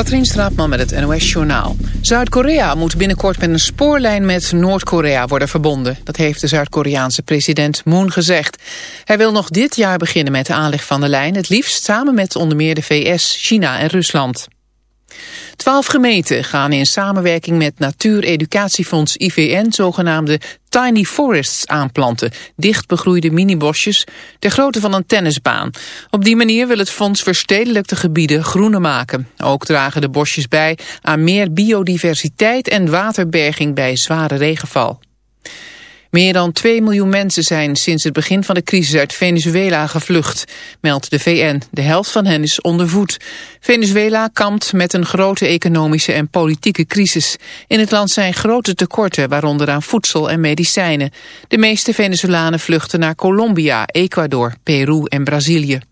Katrien Straatman met het NOS Journaal. Zuid-Korea moet binnenkort met een spoorlijn met Noord-Korea worden verbonden. Dat heeft de Zuid-Koreaanse president Moon gezegd. Hij wil nog dit jaar beginnen met de aanleg van de lijn... het liefst samen met onder meer de VS, China en Rusland. Twaalf gemeenten gaan in samenwerking met Natuureducatiefonds IVN zogenaamde tiny forests aanplanten, dicht begroeide minibosjes, ter grootte van een tennisbaan. Op die manier wil het fonds verstedelijkte gebieden groener maken. Ook dragen de bosjes bij aan meer biodiversiteit en waterberging bij zware regenval. Meer dan 2 miljoen mensen zijn sinds het begin van de crisis uit Venezuela gevlucht, meldt de VN. De helft van hen is onder voet. Venezuela kampt met een grote economische en politieke crisis. In het land zijn grote tekorten, waaronder aan voedsel en medicijnen. De meeste Venezolanen vluchten naar Colombia, Ecuador, Peru en Brazilië.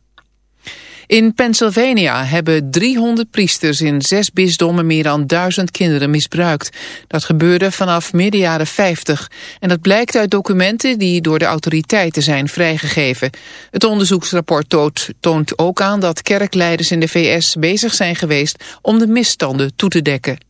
In Pennsylvania hebben 300 priesters in zes bisdommen meer dan duizend kinderen misbruikt. Dat gebeurde vanaf midden jaren 50. En dat blijkt uit documenten die door de autoriteiten zijn vrijgegeven. Het onderzoeksrapport toont, toont ook aan dat kerkleiders in de VS bezig zijn geweest om de misstanden toe te dekken.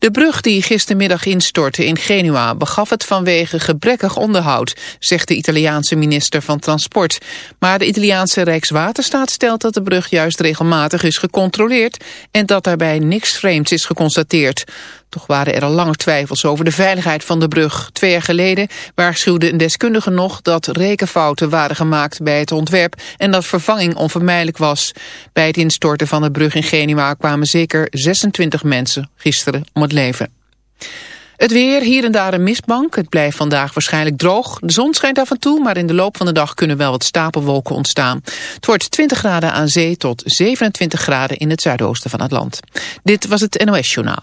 De brug die gistermiddag instortte in Genua begaf het vanwege gebrekkig onderhoud, zegt de Italiaanse minister van Transport. Maar de Italiaanse Rijkswaterstaat stelt dat de brug juist regelmatig is gecontroleerd en dat daarbij niks vreemds is geconstateerd. Toch waren er al langer twijfels over de veiligheid van de brug. Twee jaar geleden waarschuwde een deskundige nog dat rekenfouten waren gemaakt bij het ontwerp en dat vervanging onvermijdelijk was. Bij het instorten van de brug in Genua kwamen zeker 26 mensen gisteren om het leven. Het weer, hier en daar een mistbank. Het blijft vandaag waarschijnlijk droog. De zon schijnt af en toe, maar in de loop van de dag kunnen wel wat stapelwolken ontstaan. Het wordt 20 graden aan zee tot 27 graden in het zuidoosten van het land. Dit was het NOS Journaal.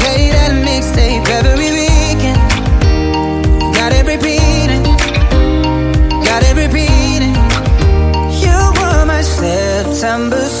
December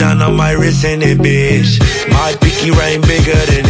Down on my wrist and it, bitch. My pinky ring bigger than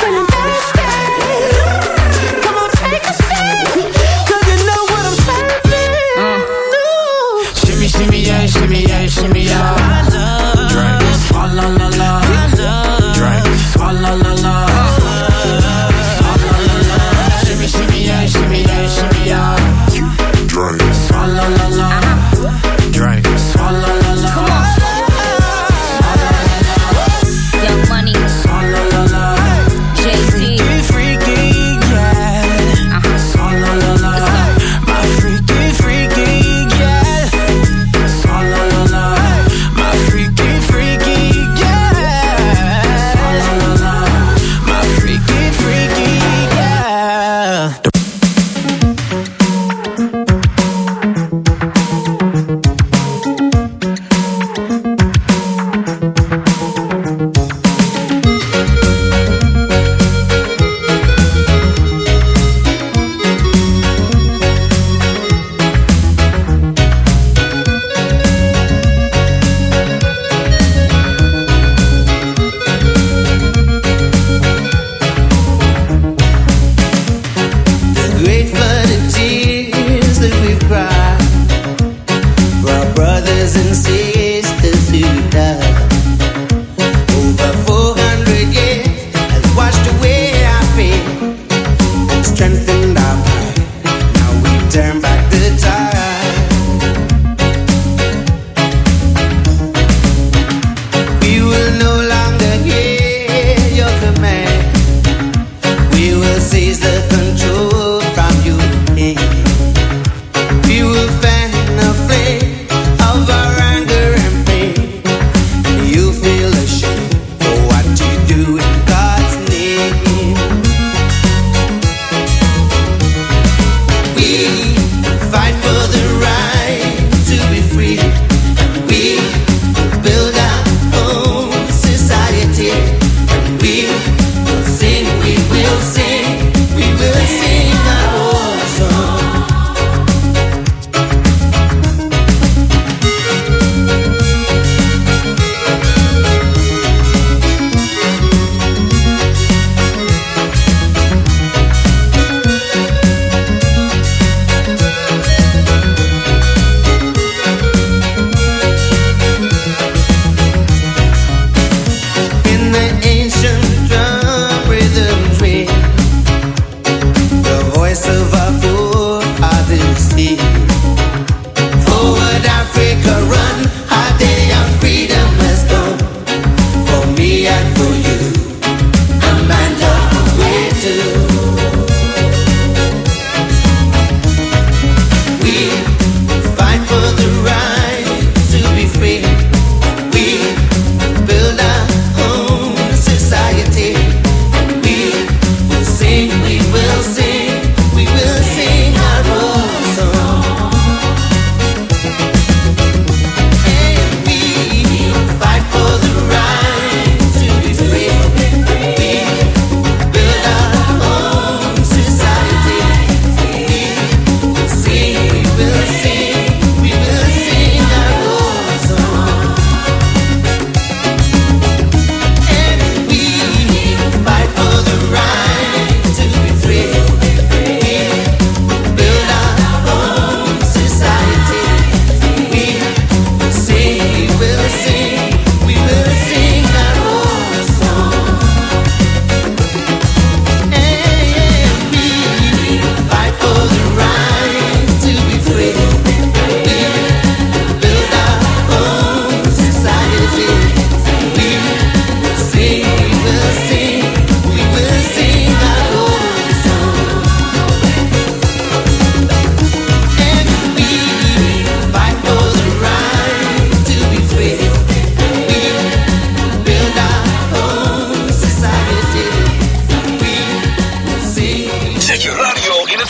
feeling thirsty, come on take a 'cause you know what I'm serving. Shimmy, shimmy, yeah, shimmy, yeah, shimmy, yeah. Drink, swalla la la.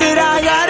That I got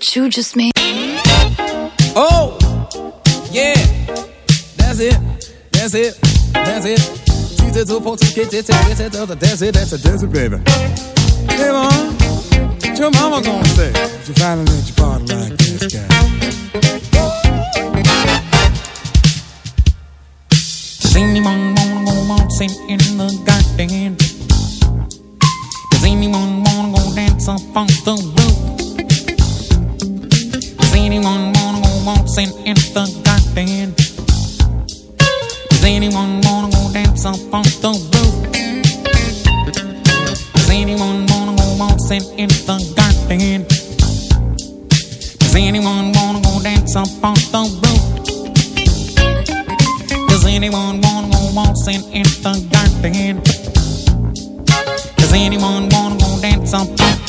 What you just made. Oh, yeah, that's it, that's it, that's it. Two to two, four to get it, that's it, that's it, that's it, that's it, baby. Hey, mom, what your mama gonna say? She finally let you party like this guy. Does anyone wanna go waltzing in the garden? Does anyone wanna go dance up on the roof? Anyone wanna go in the garden? Does anyone wanna go dance up on the roof? Does anyone wanna go in the garden? Does anyone wanna go dance up the roof? Does anyone wanna go in the garden? Does anyone wanna go dance up?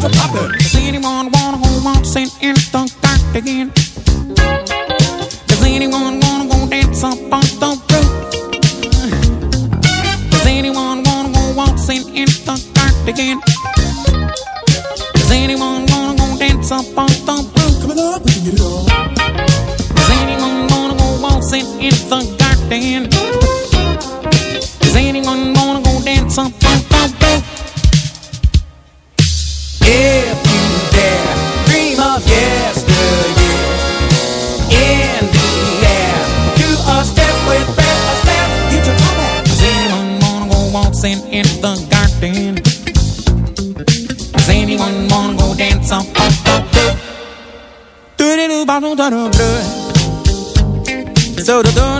get to poppin'. Does anyone wanna go waltzing in the dark again? Does anyone wanna go dance up on the roof? Does anyone wanna go waltzing in the dark again? Does anyone wanna go dance up on the roof? Coming up, we can get it all. Does anyone wanna go waltzing in the garden? down her blood. So the dawn